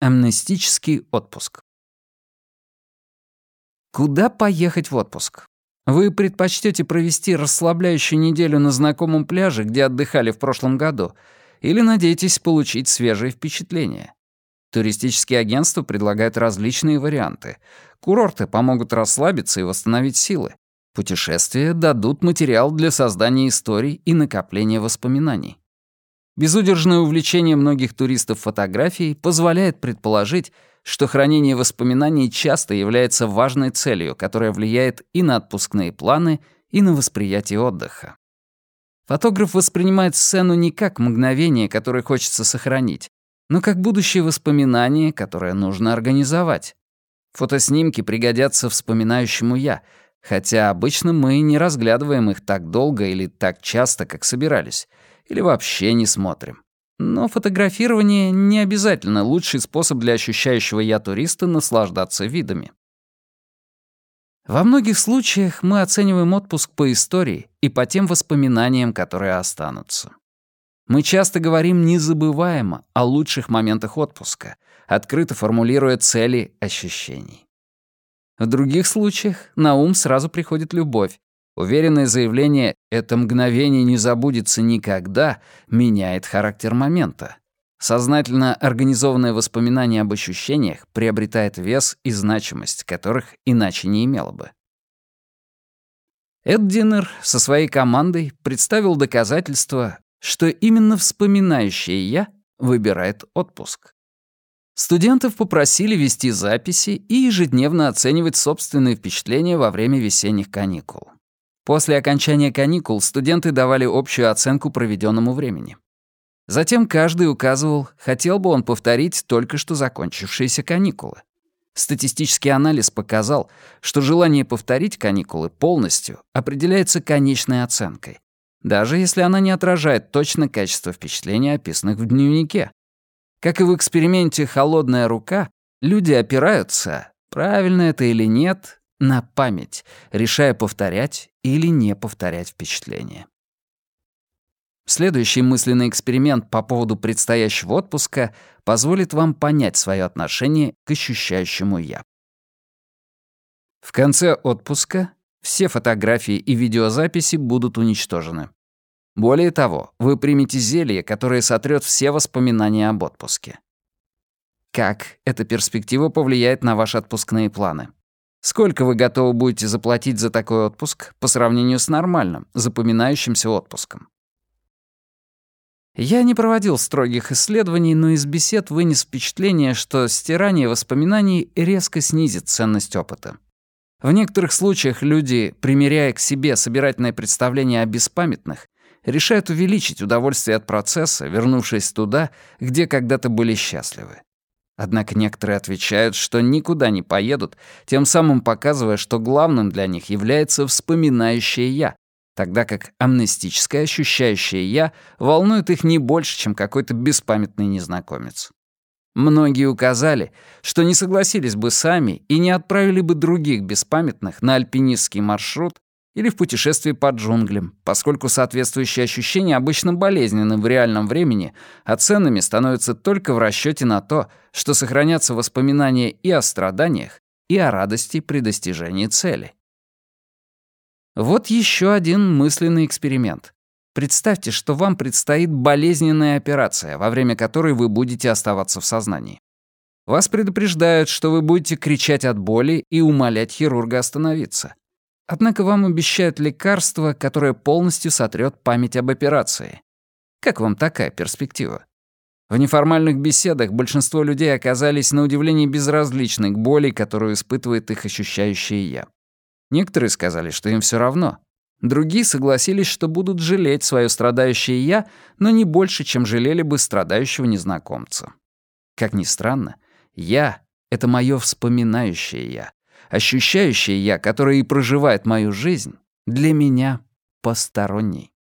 Амнестический отпуск. Куда поехать в отпуск? Вы предпочтете провести расслабляющую неделю на знакомом пляже, где отдыхали в прошлом году, или надеетесь получить свежие впечатления? Туристические агентства предлагают различные варианты. Курорты помогут расслабиться и восстановить силы. Путешествия дадут материал для создания историй и накопления воспоминаний. Безудержное увлечение многих туристов фотографией позволяет предположить, что хранение воспоминаний часто является важной целью, которая влияет и на отпускные планы, и на восприятие отдыха. Фотограф воспринимает сцену не как мгновение, которое хочется сохранить, но как будущее воспоминание, которое нужно организовать. Фотоснимки пригодятся вспоминающему «я», хотя обычно мы не разглядываем их так долго или так часто, как собирались, или вообще не смотрим. Но фотографирование не обязательно лучший способ для ощущающего «я» туриста наслаждаться видами. Во многих случаях мы оцениваем отпуск по истории и по тем воспоминаниям, которые останутся. Мы часто говорим незабываемо о лучших моментах отпуска, открыто формулируя цели ощущений. В других случаях на ум сразу приходит любовь. Уверенное заявление «это мгновение не забудется никогда» меняет характер момента. Сознательно организованное воспоминание об ощущениях приобретает вес и значимость, которых иначе не имело бы. Эд Диннер со своей командой представил доказательства, что именно вспоминающее «я» выбирает отпуск. Студентов попросили вести записи и ежедневно оценивать собственные впечатления во время весенних каникул. После окончания каникул студенты давали общую оценку проведенному времени. Затем каждый указывал, хотел бы он повторить только что закончившиеся каникулы. Статистический анализ показал, что желание повторить каникулы полностью определяется конечной оценкой даже если она не отражает точно качество впечатлений, описанных в дневнике. Как и в эксперименте «Холодная рука», люди опираются, правильно это или нет, на память, решая повторять или не повторять впечатление. Следующий мысленный эксперимент по поводу предстоящего отпуска позволит вам понять свое отношение к ощущающему «я». В конце отпуска все фотографии и видеозаписи будут уничтожены. Более того, вы примете зелье, которое сотрет все воспоминания об отпуске. Как эта перспектива повлияет на ваши отпускные планы? Сколько вы готовы будете заплатить за такой отпуск по сравнению с нормальным, запоминающимся отпуском? Я не проводил строгих исследований, но из бесед вынес впечатление, что стирание воспоминаний резко снизит ценность опыта. В некоторых случаях люди, примеряя к себе собирательное представление о беспамятных, решают увеличить удовольствие от процесса, вернувшись туда, где когда-то были счастливы. Однако некоторые отвечают, что никуда не поедут, тем самым показывая, что главным для них является вспоминающее «я», тогда как амнестическое ощущающее «я» волнует их не больше, чем какой-то беспамятный незнакомец. Многие указали, что не согласились бы сами и не отправили бы других беспамятных на альпинистский маршрут или в путешествии по джунглям, поскольку соответствующие ощущения обычно болезненны в реальном времени, а ценными становятся только в расчете на то, что сохранятся воспоминания и о страданиях, и о радости при достижении цели. Вот еще один мысленный эксперимент. Представьте, что вам предстоит болезненная операция, во время которой вы будете оставаться в сознании. Вас предупреждают, что вы будете кричать от боли и умолять хирурга остановиться. Однако вам обещают лекарство, которое полностью сотрет память об операции. Как вам такая перспектива? В неформальных беседах большинство людей оказались на удивление безразличны к боли, которую испытывает их ощущающее «я». Некоторые сказали, что им все равно, Другие согласились, что будут жалеть свое страдающее «я», но не больше, чем жалели бы страдающего незнакомца. Как ни странно, «я» — это мое вспоминающее «я», ощущающее «я», которое и проживает мою жизнь, для меня посторонний.